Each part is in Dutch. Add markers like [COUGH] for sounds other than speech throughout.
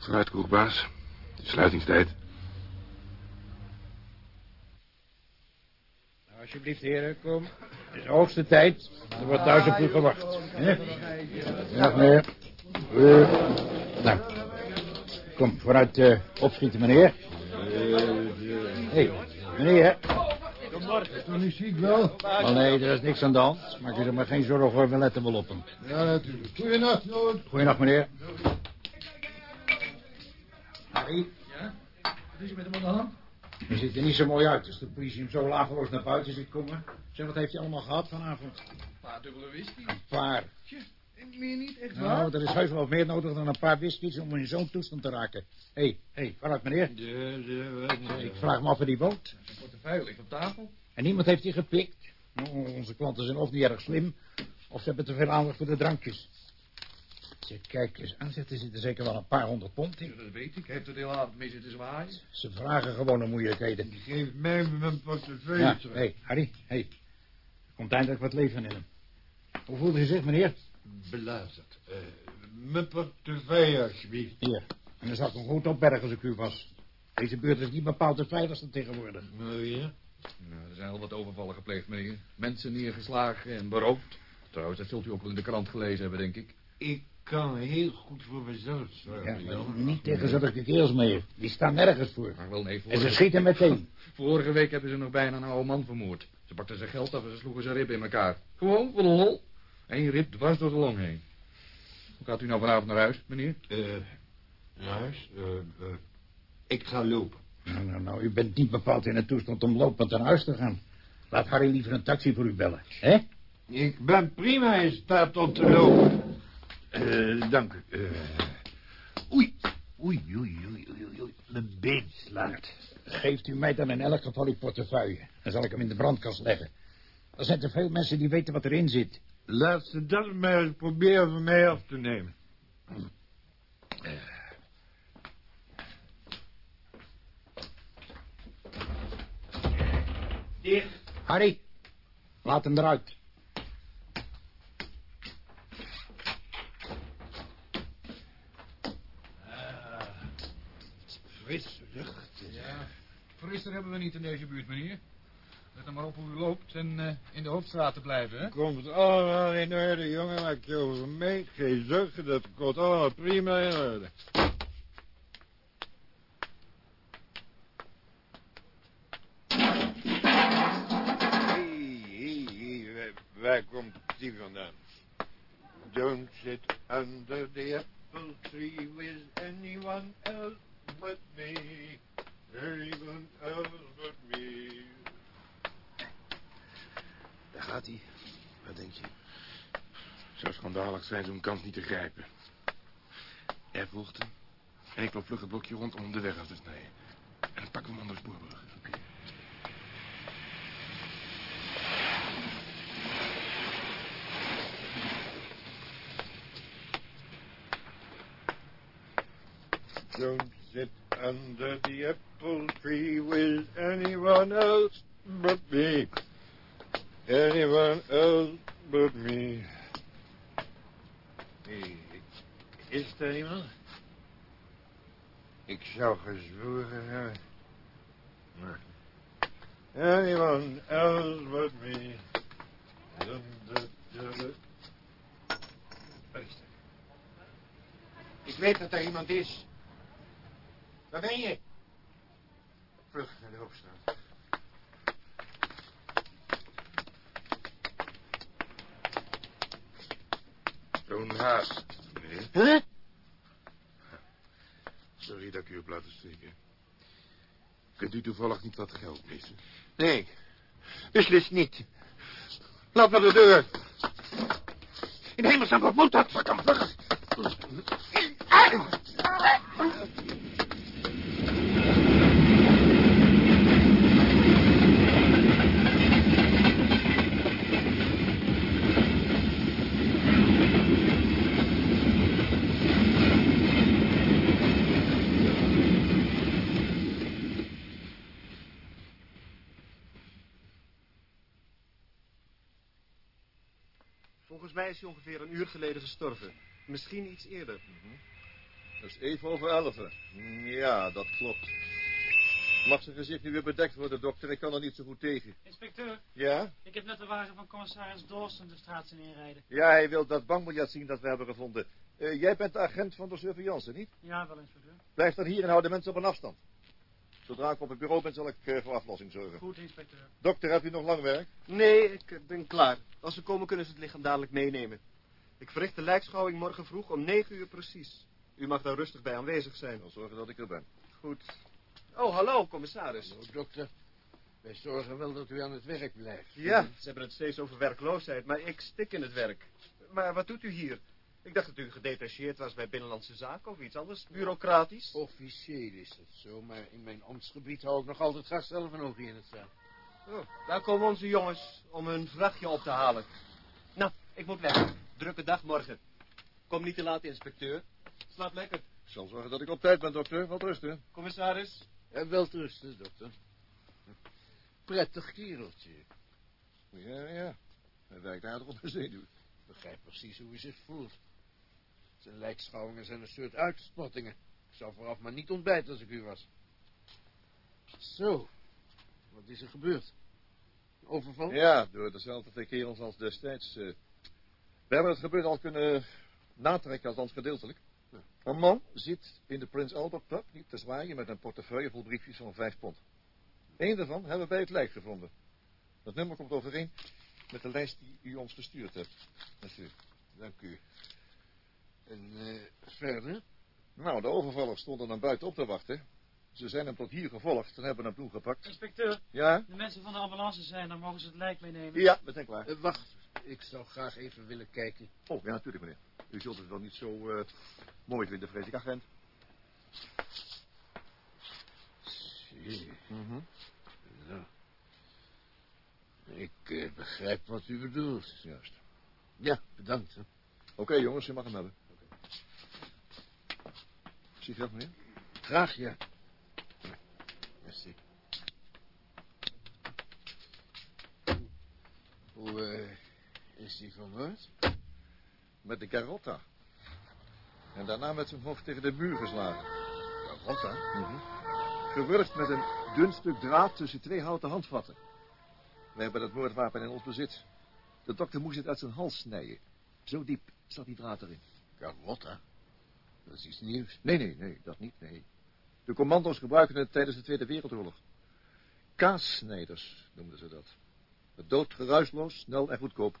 Vooruit, koekbaas. Het is sluitingstijd. Nou, alsjeblieft, heren, kom. Het is de hoogste tijd. Er wordt thuis op u gewacht. Hè? Dag, meneer. Uh, nou, kom, vooruit uh, opschieten, meneer. Hé, hey, meneer. Is toch niet ziek wel? Oh nee, er is niks aan de hand. Maak je er maar geen zorgen over, we letten wel op hem. Ja, natuurlijk. Goeienacht, Noord. Goeienacht, meneer. Harry? Ja? Wat is er met hem aan de hand? Hij ziet er niet zo mooi uit als de politie hem zo lageloos naar buiten ziet komen. Zeg, wat heeft hij allemaal gehad vanavond? Een paar dubbele whisky. Een paar. Tje, ik meer niet, echt waar? Nou, er is heus wel wat meer nodig dan een paar whiskies om in zo'n toestand te raken. Hé, hey, hé, hey, vooruit meneer. Ja, ja, Ik vraag me af waar die woont. Zijn portefeuille ligt op tafel. En niemand heeft die gepikt. Nou, onze klanten zijn of niet erg slim, of ze hebben te veel aandacht voor de drankjes. Zeg, kijk eens aan, zegt, er zitten zeker wel een paar honderd pond in. Ja, dat weet ik. Hij heeft er de hele avond mee zitten zwaaien. Ze vragen gewoon om moeilijkheden. Geef mij mijn portefeuille Ja, terug. hé, Harry, hé. Er komt eindelijk wat leven in hem. Hoe voelt u zich, meneer? Belazerd. Eh, mijn portefeuille, alsjeblieft. Hier. En dan zou ik hem goed opbergen als ik u was. Deze buurt is niet bepaald de veiligste tegenwoordig. Nou ja? Nou, er zijn al wat overvallen gepleegd, meneer. Mensen neergeslagen en beroofd. Trouwens, dat zult u ook wel in de krant gelezen hebben, denk ik. Ik kan heel goed voor mezelf zorgen, Ja, niet tegen zulke kerels meer. Die staan nergens voor. Maar wel nee, En ze schieten meteen. [LAUGHS] vorige week hebben ze nog bijna een oude man vermoord. Ze pakten zijn geld af en ze sloegen zijn rib in elkaar. Gewoon, voor de lol. Eén rib dwars door de long heen. Hoe gaat u nou vanavond naar huis, meneer? Eh, naar huis? Eh, eh, ik ga lopen. Nou, nou, nou, u bent niet bepaald in een toestand om lopend naar huis te gaan. Laat Harry liever een taxi voor u bellen. Hè? Ik ben prima in staat om te lopen. Eh, dank u. Eh, oei. Oei, oei, oei, oei, oei. Mijn been slaat. Geeft u mij dan in elk geval uw portefeuille. Dan zal ik hem in de brandkast leggen. Er zijn te veel mensen die weten wat erin zit. Laat ze dat maar eens proberen van mij af te nemen. Dicht. Harry, laat hem eruit. Frisse lucht. Ja, frisser hebben we niet in deze buurt, meneer. Let dan maar op hoe u loopt en eh, in de hoofdstraat te blijven, hè? Komt allemaal in orde, jongen. Maak je over mee. Geen zorgen, dat komt allemaal prima in orde. Hey, hey, hey, waar- Waar komt die vandaan? Don't sit under the apple tree with anyone else but me. Anyone else but me. Daar gaat hij. Wat denk je? Het zou schandalig zijn zo'n kans niet te grijpen. Er volgt hem. En ik loop vlug het blokje rond om hem de weg af te snijden. En dan pakken we hem onder de spoorbrug. Don't sit under the apple tree with anyone else but me. Anyone else but me. Hey, is er iemand? Ik zou gezworen hebben. Anyone else but me. Luister. Ik weet dat er iemand is. Waar ben je? Vlug naar de hoofdstraat. Zo'n haast, meneer. Huh? Sorry dat ik u heb laten steken. Kunt u toevallig niet wat geld missen? Nee, beslist niet. Laat naar de deur. In hemelsnaam, wat moet dat? Pak hem vlug! Volgens mij is hij ongeveer een uur geleden gestorven. Misschien iets eerder. Dat is even over elven. Ja, dat klopt. Mag zijn gezicht nu weer bedekt worden, dokter? Ik kan er niet zo goed tegen. Inspecteur, Ja? ik heb net de wagen van commissaris Dawson de straat zien inrijden. Ja, hij wil dat bankbiljet zien dat we hebben gevonden. Eh, jij bent de agent van de surveillance, niet? Ja, wel inspecteur. Blijf dan hier en hou de mensen op een afstand. Zodra ik op het bureau ben, zal ik eh, voor aflossing zorgen. Goed, inspecteur. Dokter, heb je nog lang werk? Nee, ik eh, ben klaar. Als ze komen kunnen ze het lichaam dadelijk meenemen. Ik verricht de lijkschouwing morgen vroeg om negen uur precies. U mag daar rustig bij aanwezig zijn. Ik zal zorgen dat ik er ben. Goed. Oh, hallo, commissaris. Hallo, dokter. Wij zorgen wel dat u aan het werk blijft. Ja, ze hebben het steeds over werkloosheid, maar ik stik in het werk. Maar wat doet u hier? Ik dacht dat u gedetacheerd was bij Binnenlandse Zaken of iets anders, bureaucratisch. Officieel is het zo, maar in mijn ambtsgebied hou ik nog altijd graag zelf een oogje in het veld. Oh, daar komen onze jongens om hun vrachtje op te halen. Nou, ik moet weg. Drukke dag morgen. Kom niet te laat, inspecteur. Slaap lekker. Ik zal zorgen dat ik op tijd ben, dokter. Wat rusten. Commissaris, En wel rusten, dokter. Prettig kereltje. Ja, ja. Hij werkt aardig op de zenuw. Begrijp precies hoe hij zich voelt. Zijn lijkschouwingen zijn een soort uitspattingen. Ik zou vooraf maar niet ontbijten als ik u was. Zo, wat is er gebeurd? Overval? Ja, door dezelfde kerels als destijds. eh. we hebben het gebeurde al kunnen natrekken, althans gedeeltelijk. Een man zit in de Prince Albert pub niet te zwaaien met een portefeuille vol briefjes van vijf pond. Eén daarvan hebben we bij het lijk gevonden. Dat nummer komt overeen met de lijst die u ons gestuurd hebt. Natuurlijk. Dank u. En eh, verder? Nou, de overvallers stonden dan buiten op te wachten. Ze zijn hem tot hier gevolgd en hebben hem toen gepakt. Inspecteur, Ja? de mensen van de ambulance zijn, dan mogen ze het lijk meenemen. Ja, we zijn klaar. Eh, wacht, ik zou graag even willen kijken. Oh, ja, natuurlijk, meneer. U zult het wel niet zo eh, mooi vinden, vrees ik, agent. Zie. Nou. Ik eh, begrijp wat u bedoelt. Juist. Ja, bedankt. Oké, jongens, je mag hem hebben. Sigaret, meneer? Graag, ja. Merci. Hoe eh, is die vermoord? Met de Garotta. En daarna met zijn hoofd tegen de muur geslagen. Garotta? Mhm. Gewurgd met een dun stuk draad tussen twee houten handvatten. We hebben dat moordwapen in ons bezit. De dokter moest het uit zijn hals snijden. Zo diep zat die draad erin. Garotta? Dat is iets nieuws. Nee, nee, nee, dat niet, nee. De commando's gebruikten het tijdens de Tweede Wereldoorlog. Kaassnijders noemden ze dat. Het dood geruisloos, snel en goedkoop.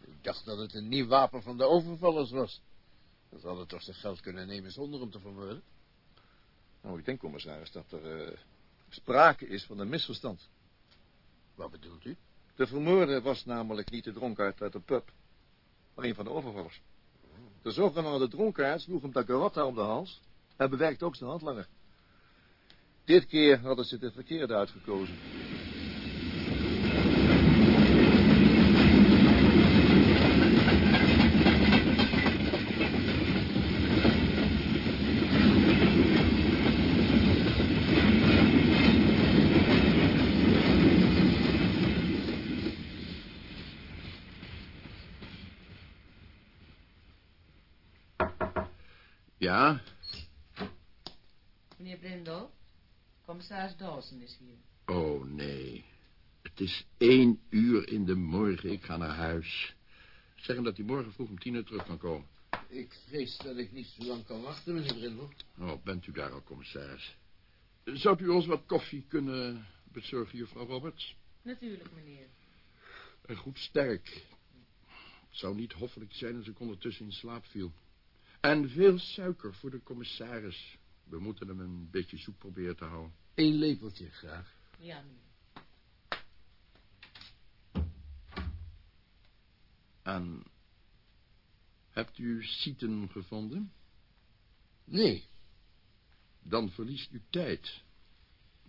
Ik dacht dat het een nieuw wapen van de overvallers was. Dat hadden toch zijn geld kunnen nemen zonder hem te vermoorden? Nou, ik denk, commissaris, dat er eh, sprake is van een misverstand. Wat bedoelt u? De vermoorde was namelijk niet de dronkaard uit de pub, maar een van de overvallers. De zogenaamde dronkaard sloeg hem de garotta om de hals en bewerkte ook zijn handlanger. Dit keer hadden ze de verkeerde uitgekozen. Ja, Meneer Brindel, commissaris Dawson is hier. Oh, nee. Het is één uur in de morgen. Ik ga naar huis. Zeg hem dat hij morgen vroeg om tien uur terug kan komen. ik vrees dat ik niet zo lang kan wachten, meneer Brindel. Oh, bent u daar al, commissaris? Zou u ons wat koffie kunnen bezorgen, juffrouw Roberts? Natuurlijk, meneer. En goed sterk. Het zou niet hoffelijk zijn als ik ondertussen in slaap viel. En veel suiker voor de commissaris. We moeten hem een beetje zoek proberen te houden. Eén lepeltje, graag. Ja, meneer. En hebt u Sieten gevonden? Nee, Dan verliest u tijd.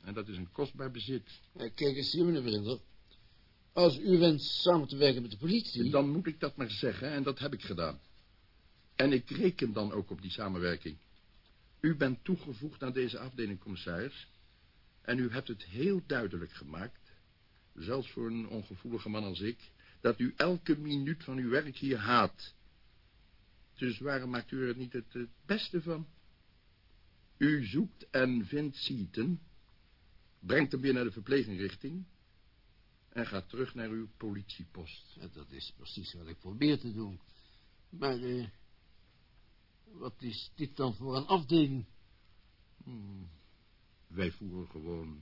En dat is een kostbaar bezit. Eh, kijk eens hier, meneer Brindel. Als u wenst samen te werken met de politie... Dan moet ik dat maar zeggen en dat heb ik gedaan. En ik reken dan ook op die samenwerking. U bent toegevoegd aan deze afdeling, commissaris. En u hebt het heel duidelijk gemaakt, zelfs voor een ongevoelige man als ik, dat u elke minuut van uw werk hier haat. Dus waarom maakt u er niet het, beste van? U zoekt en vindt Seaton, brengt hem weer naar de verpleginrichting en gaat terug naar uw politiepost. Dat is precies wat ik probeer te doen. Maar, eh, wat is dit dan voor een afdeling? Hmm, Wij voeren gewoon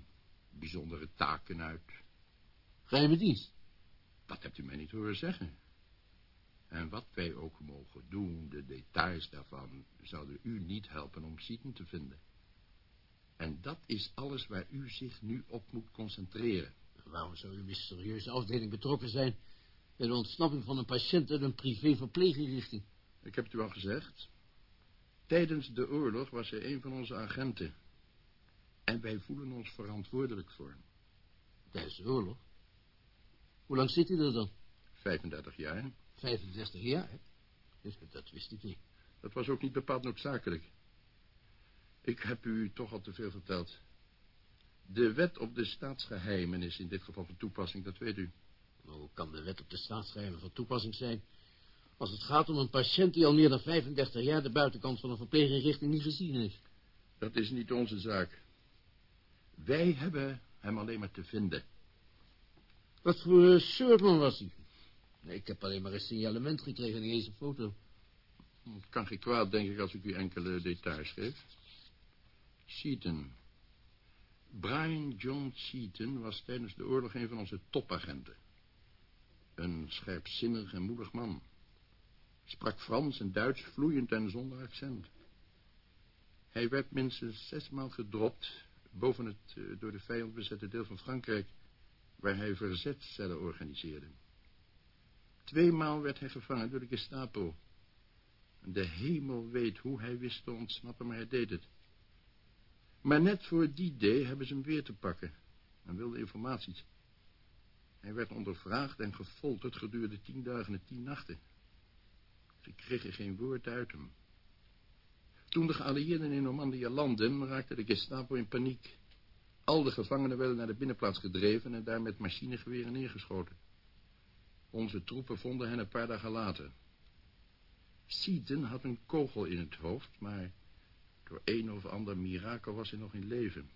bijzondere taken uit. Geheime dienst? Dat hebt u mij niet horen zeggen. En wat wij ook mogen doen, de details daarvan, zouden u niet helpen om Seaton te vinden. En dat is alles waar u zich nu op moet concentreren. Waarom zou uw mysterieuze afdeling betrokken zijn... bij de ontsnapping van een patiënt uit een privé-verpleginrichting? Ik heb het u al gezegd. Tijdens de oorlog was hij een van onze agenten. En wij voelen ons verantwoordelijk voor hem. Tijdens de oorlog? Hoe lang zit hij er dan? 35 jaar. 35 jaar? Dus dat wist ik niet. Dat was ook niet bepaald noodzakelijk. Ik heb u toch al te veel verteld. De wet op de staatsgeheimen is in dit geval van toepassing, dat weet u. Maar hoe kan de wet op de staatsgeheimen van toepassing zijn... als het gaat om een patiënt die al meer dan 35 jaar... de buitenkant van een verpleginrichting niet gezien heeft? Dat is niet onze zaak. Wij hebben hem alleen maar te vinden. Wat voor uh, soortman was hij? Nee, ik heb alleen maar een signalement gekregen, niet eens een foto. Het kan geen kwaad, denk ik, als ik u enkele details geef. Seaton. Brian John Seaton was tijdens de oorlog een van onze topagenten. Een scherpzinnig en moedig man. Sprak Frans en Duits vloeiend en zonder accent. Hij werd minstens zesmaal gedropt boven het uh, door de vijand bezette deel van Frankrijk, waar hij verzetcellen organiseerde. Tweemaal werd hij gevangen door de Gestapo. De hemel weet hoe hij wist te ontsnappen, maar hij deed het. Maar net voor die day hebben ze hem weer te pakken. En wilde informaties. Hij werd ondervraagd en gefolterd gedurende tien dagen en tien nachten. Ze kregen geen woord uit hem. Toen de geallieerden in Normandië landden, raakte de Gestapo in paniek. Al de gevangenen werden naar de binnenplaats gedreven en daar met machinegeweren neergeschoten. Onze troepen vonden hen een paar dagen later. Seaton had een kogel in het hoofd, maar door een of ander mirakel was hij nog in leven.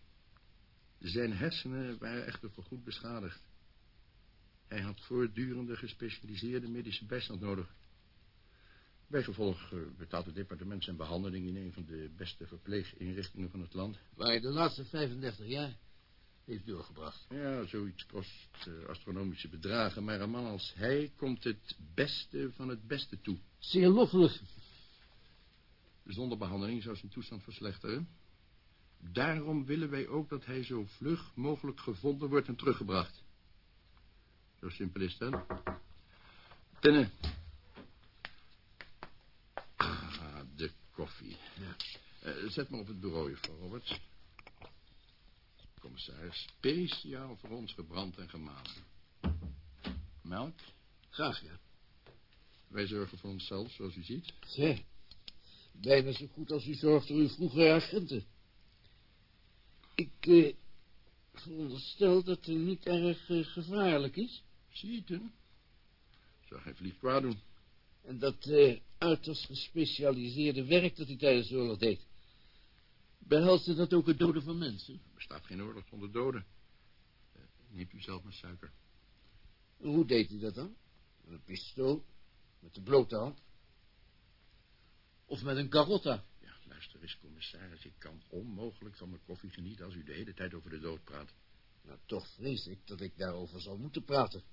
Zijn hersenen waren echter voorgoed beschadigd. Hij had voortdurende gespecialiseerde medische bijstand nodig. Bijgevolg uh, betaalt het departement zijn behandeling in een van de beste verpleeginrichtingen van het land. Waar hij de laatste 35 jaar heeft doorgebracht. Ja, zoiets kost uh, astronomische bedragen, maar een man als hij komt het beste van het beste toe. Zeer loffelijk. Zonder behandeling zou zijn toestand verslechteren. Daarom willen wij ook dat hij zo vlug mogelijk gevonden wordt en teruggebracht. Zo simpel is dat. Tenne. Ah, de koffie. Ja. Uh, zet me op het bureau, juffrouw Roberts. Commissaris, speciaal voor ons gebrand en gemalen. Melk? Graag, ja. Wij zorgen voor onszelf, zoals u ziet. Zeg, bijna zo goed als u zorgt voor uw vroegere agenten. Ik eh, veronderstel dat het niet erg eh, gevaarlijk is. Zie je het, Zou geen vlieg kwaad doen. En dat eh, uiterst gespecialiseerde werk dat hij tijdens de oorlog deed. Behelste dat ook het doden van mensen? Er bestaat geen oorlog zonder doden. Uh, neemt u zelf maar suiker. En hoe deed hij dat dan? Met een pistool? Met de blote hand? Of met een carotta? Ja, luister eens, commissaris. Ik kan onmogelijk van mijn koffie genieten als u de hele tijd over de dood praat. Nou, toch vrees ik dat ik daarover zal moeten praten.